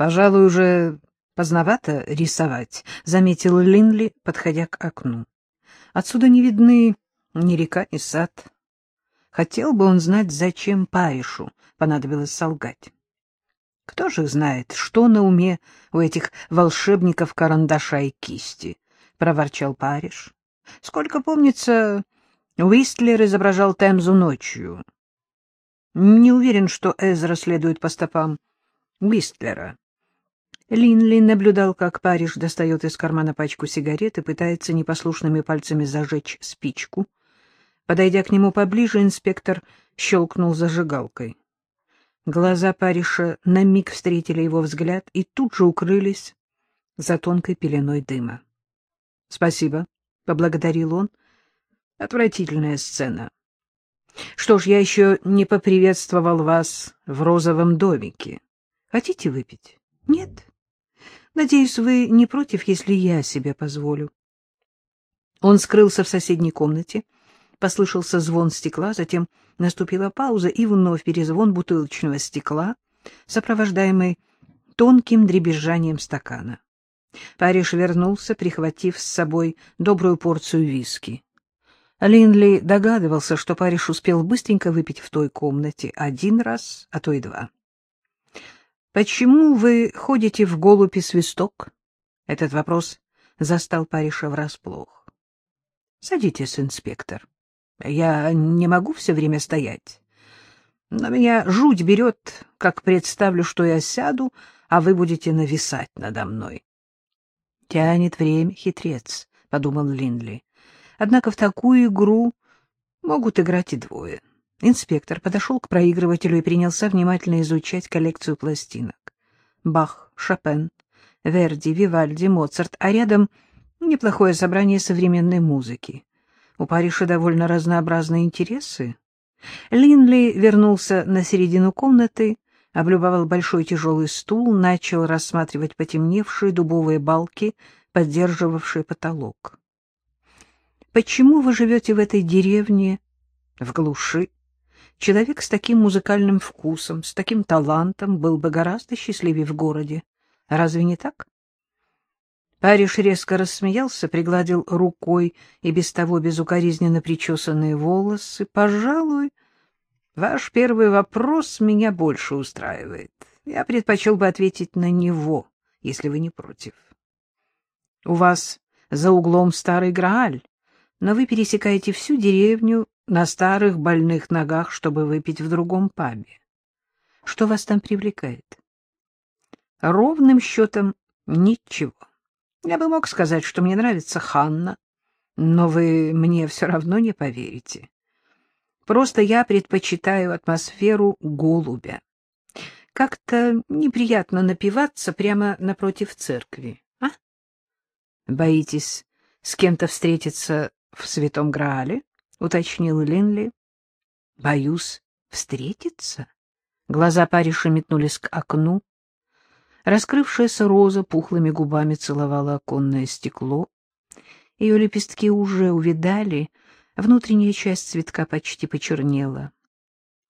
Пожалуй, уже поздновато рисовать, — заметил Линли, подходя к окну. Отсюда не видны ни река, ни сад. Хотел бы он знать, зачем Паришу понадобилось солгать. Кто же знает, что на уме у этих волшебников карандаша и кисти, — проворчал Париж. Сколько помнится, Уистлер изображал Темзу ночью. Не уверен, что Эзра следует по стопам Уистлера. Линли наблюдал, как Париж достает из кармана пачку сигарет и пытается непослушными пальцами зажечь спичку. Подойдя к нему поближе, инспектор щелкнул зажигалкой. Глаза Париша на миг встретили его взгляд и тут же укрылись за тонкой пеленой дыма. — Спасибо, — поблагодарил он. — Отвратительная сцена. Что ж, я еще не поприветствовал вас в розовом домике. Хотите выпить? Нет? Надеюсь, вы не против, если я себе позволю. Он скрылся в соседней комнате. Послышался звон стекла, затем наступила пауза и вновь перезвон бутылочного стекла, сопровождаемый тонким дребезжанием стакана. Париж вернулся, прихватив с собой добрую порцию виски. Линли догадывался, что Париж успел быстренько выпить в той комнате один раз, а то и два. — Почему вы ходите в голубь и свисток? Этот вопрос застал Париша врасплох. — Садитесь, инспектор. Я не могу все время стоять. Но меня жуть берет, как представлю, что я сяду, а вы будете нависать надо мной. — Тянет время, хитрец, — подумал Линли. Однако в такую игру могут играть и двое. Инспектор подошел к проигрывателю и принялся внимательно изучать коллекцию пластинок. Бах, Шопен, Верди, Вивальди, Моцарт, а рядом неплохое собрание современной музыки. У Париша довольно разнообразные интересы. Линли вернулся на середину комнаты, облюбовал большой тяжелый стул, начал рассматривать потемневшие дубовые балки, поддерживавшие потолок. Почему вы живете в этой деревне, в глуши? Человек с таким музыкальным вкусом, с таким талантом был бы гораздо счастливее в городе. Разве не так? Париж резко рассмеялся, пригладил рукой и без того безукоризненно причесанные волосы. Пожалуй, ваш первый вопрос меня больше устраивает. Я предпочел бы ответить на него, если вы не против. У вас за углом старый Грааль но вы пересекаете всю деревню на старых больных ногах, чтобы выпить в другом пабе. Что вас там привлекает? Ровным счетом ничего. Я бы мог сказать, что мне нравится Ханна, но вы мне все равно не поверите. Просто я предпочитаю атмосферу голубя. Как-то неприятно напиваться прямо напротив церкви, а? Боитесь с кем-то встретиться в Святом Граале? — уточнил Линли. — Боюсь встретиться. Глаза Париша метнулись к окну. Раскрывшаяся роза пухлыми губами целовала оконное стекло. Ее лепестки уже увидали, внутренняя часть цветка почти почернела.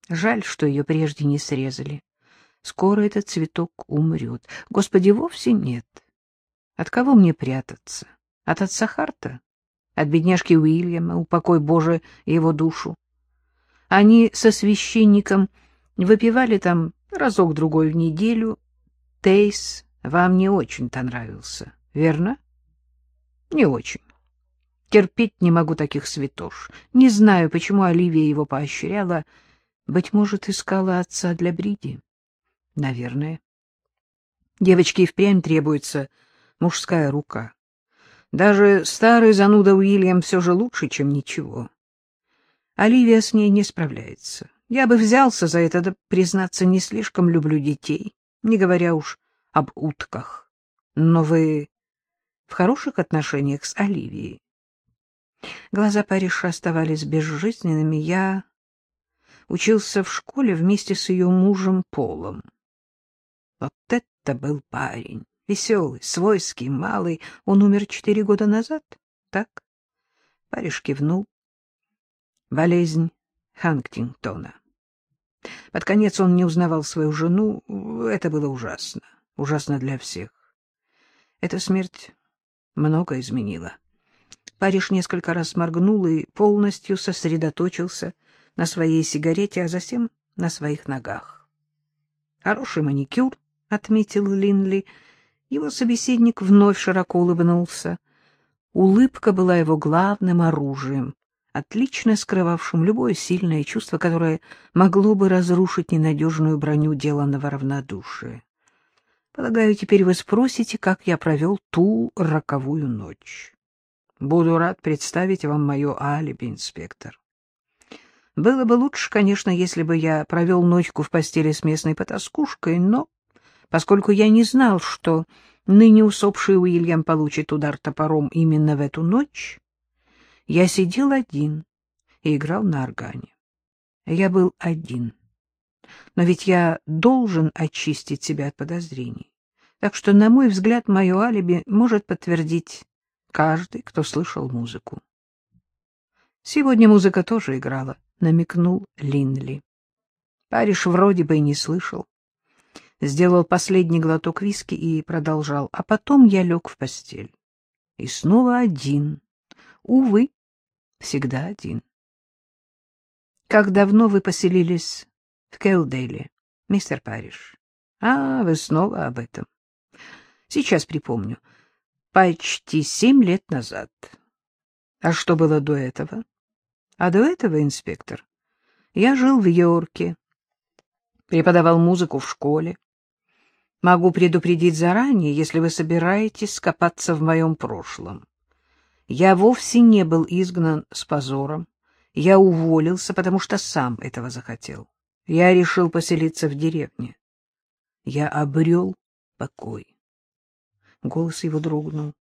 Жаль, что ее прежде не срезали. Скоро этот цветок умрет. Господи, вовсе нет. От кого мне прятаться? От отца Харта? От бедняжки Уильяма, упокой Боже его душу. Они со священником выпивали там разок-другой в неделю. Тейс вам не очень-то нравился, верно? Не очень. Терпеть не могу таких святош. Не знаю, почему Оливия его поощряла. Быть может, искала отца для Бриди. Наверное. Девочке и впрямь требуется мужская рука. Даже старый зануда Уильям все же лучше, чем ничего. Оливия с ней не справляется. Я бы взялся за это, да, признаться, не слишком люблю детей, не говоря уж об утках. Но вы в хороших отношениях с Оливией? Глаза Париша оставались безжизненными. Я учился в школе вместе с ее мужем Полом. Вот это был парень! Веселый, свойский, малый. Он умер четыре года назад, так? Париж кивнул. Болезнь Хангтингтона. Под конец он не узнавал свою жену. Это было ужасно. ужасно для всех. Эта смерть много изменила. Париж несколько раз моргнул и полностью сосредоточился на своей сигарете, а затем на своих ногах. «Хороший маникюр», — отметил Линли. Его собеседник вновь широко улыбнулся. Улыбка была его главным оружием, отлично скрывавшим любое сильное чувство, которое могло бы разрушить ненадежную броню деланного равнодушия. Полагаю, теперь вы спросите, как я провел ту роковую ночь. Буду рад представить вам мое алиби, инспектор. Было бы лучше, конечно, если бы я провел ночку в постели с местной потаскушкой, но поскольку я не знал, что ныне усопший Уильям получит удар топором именно в эту ночь, я сидел один и играл на органе. Я был один. Но ведь я должен очистить себя от подозрений. Так что, на мой взгляд, мое алиби может подтвердить каждый, кто слышал музыку. Сегодня музыка тоже играла, намекнул Линли. Париж вроде бы и не слышал. Сделал последний глоток виски и продолжал. А потом я лег в постель. И снова один. Увы, всегда один. Как давно вы поселились в Келдейле, мистер Париж? А, вы снова об этом. Сейчас припомню. Почти семь лет назад. А что было до этого? А до этого, инспектор, я жил в Йорке, преподавал музыку в школе. Могу предупредить заранее, если вы собираетесь скопаться в моем прошлом. Я вовсе не был изгнан с позором. Я уволился, потому что сам этого захотел. Я решил поселиться в деревне. Я обрел покой. Голос его дрогнул.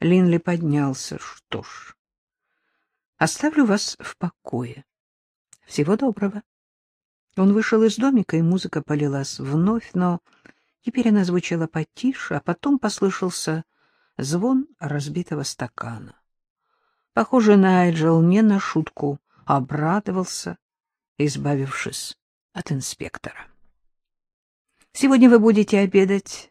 Линли поднялся. Что ж, Оставлю вас в покое. Всего доброго. Он вышел из домика, и музыка полилась вновь, но теперь она звучала потише, а потом послышался звон разбитого стакана. Похоже, Найджел не на шутку обрадовался, избавившись от инспектора. — Сегодня вы будете обедать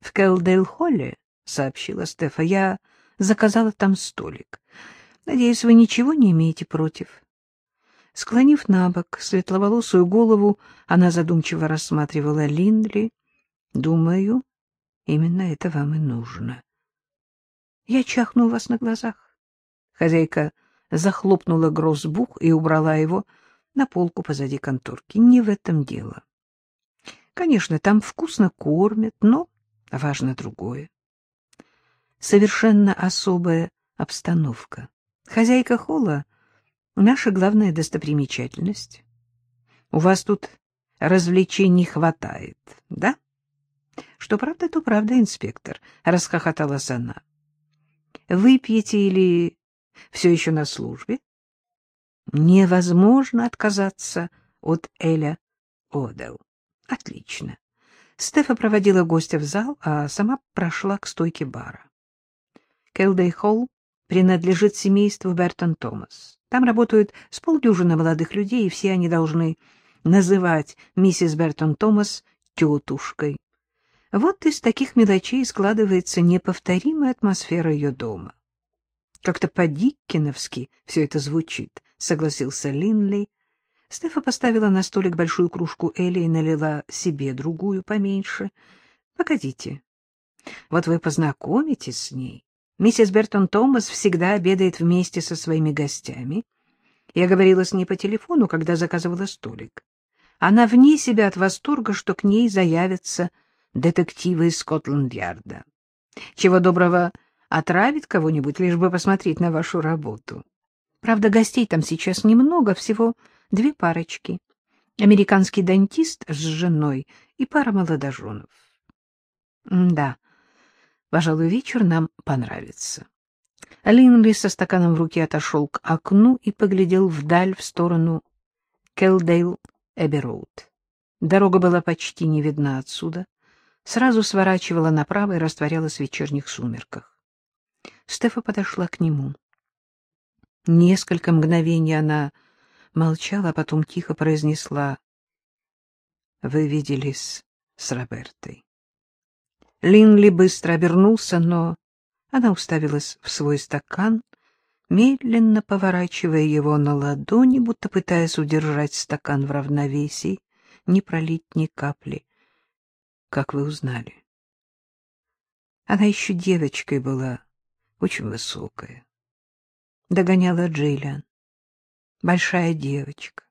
в Келдейл-холле, — сообщила Стефа. — Я заказала там столик. Надеюсь, вы ничего не имеете против? Склонив на бок светловолосую голову, она задумчиво рассматривала Линдли. Думаю, именно это вам и нужно. Я чахну у вас на глазах. Хозяйка захлопнула грозбух и убрала его на полку позади конторки. Не в этом дело. Конечно, там вкусно кормят, но важно другое. Совершенно особая обстановка. Хозяйка холла — наша главная достопримечательность. У вас тут развлечений хватает, да? Что правда, то правда, инспектор, — расхохоталась она. Выпьете или все еще на службе? Невозможно отказаться от Эля Одел. Отлично. Стефа проводила гостя в зал, а сама прошла к стойке бара. Келдей Холл принадлежит семейству Бертон Томас. Там работают с полдюжины молодых людей, и все они должны называть миссис Бертон Томас тетушкой. Вот из таких мелочей складывается неповторимая атмосфера ее дома. Как-то по-диккеновски все это звучит, — согласился Линли. Стефа поставила на столик большую кружку Эли и налила себе другую поменьше. — Погодите, вот вы познакомитесь с ней, Миссис Бертон Томас всегда обедает вместе со своими гостями. Я говорила с ней по телефону, когда заказывала столик. Она вне себя от восторга, что к ней заявятся детективы из Скотланд-Ярда. Чего доброго отравит кого-нибудь, лишь бы посмотреть на вашу работу. Правда, гостей там сейчас немного, всего две парочки. Американский дантист с женой и пара молодоженов. да, Пожалуй, вечер нам понравится. Линли со стаканом в руке отошел к окну и поглядел вдаль в сторону Келдейл-Эбби-Роуд. Дорога была почти не видна отсюда, сразу сворачивала направо и растворялась в вечерних сумерках. Стефа подошла к нему. Несколько мгновений она молчала, а потом тихо произнесла. — Вы виделись с Робертой. Линли быстро обернулся, но она уставилась в свой стакан, медленно поворачивая его на ладони, будто пытаясь удержать стакан в равновесии, не пролить ни капли. Как вы узнали? Она еще девочкой была, очень высокая. Догоняла Джейлиан. Большая девочка.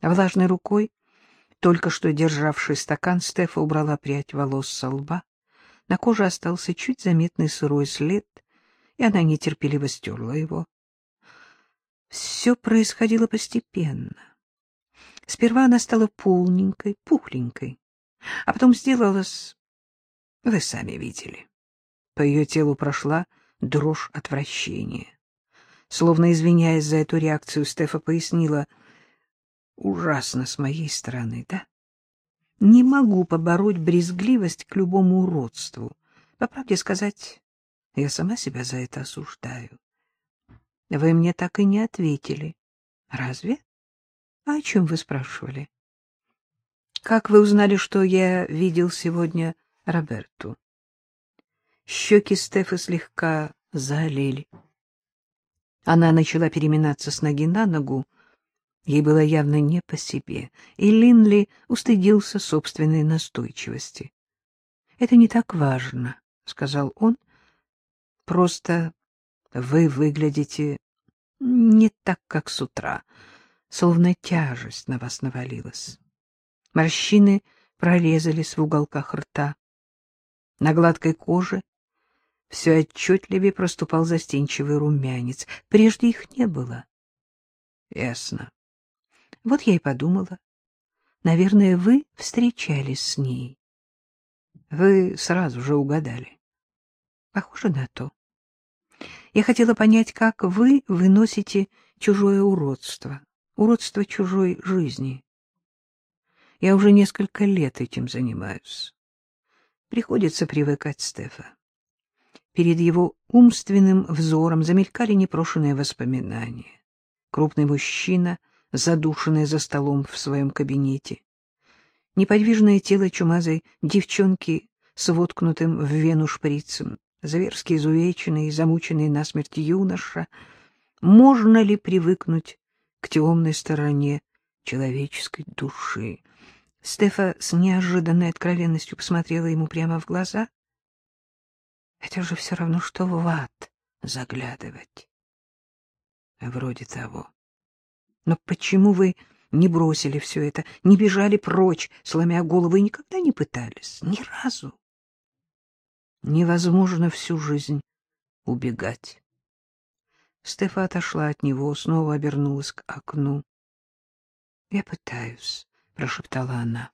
Влажной рукой, только что державший стакан, Стефа убрала прядь волос со лба. На коже остался чуть заметный сырой след, и она нетерпеливо стерла его. Все происходило постепенно. Сперва она стала полненькой, пухленькой, а потом сделалась... Вы сами видели. По ее телу прошла дрожь отвращения. Словно извиняясь за эту реакцию, Стефа пояснила, ужасно с моей стороны, да? Не могу побороть брезгливость к любому уродству. По правде сказать, я сама себя за это осуждаю. Вы мне так и не ответили. Разве? А о чем вы спрашивали? Как вы узнали, что я видел сегодня Роберту? Щеки Стефы слегка залили. Она начала переминаться с ноги на ногу, Ей было явно не по себе, и Линли устыдился собственной настойчивости. — Это не так важно, — сказал он. — Просто вы выглядите не так, как с утра, словно тяжесть на вас навалилась. Морщины прорезались в уголках рта. На гладкой коже все отчетливее проступал застенчивый румянец. Прежде их не было. — Ясно. Вот я и подумала. Наверное, вы встречались с ней. Вы сразу же угадали. Похоже на то. Я хотела понять, как вы выносите чужое уродство, уродство чужой жизни. Я уже несколько лет этим занимаюсь. Приходится привыкать Стефа. Перед его умственным взором замелькали непрошенные воспоминания. Крупный мужчина задушенная за столом в своем кабинете. Неподвижное тело чумазой девчонки с воткнутым в вену шприцем, зверски изувеченный и замученный насмерть юноша. Можно ли привыкнуть к темной стороне человеческой души? Стефа с неожиданной откровенностью посмотрела ему прямо в глаза. Это же все равно, что в ад заглядывать. Вроде того. Но почему вы не бросили все это, не бежали прочь, сломя голову, и никогда не пытались? Ни разу. Невозможно всю жизнь убегать. Стефа отошла от него, снова обернулась к окну. — Я пытаюсь, — прошептала она.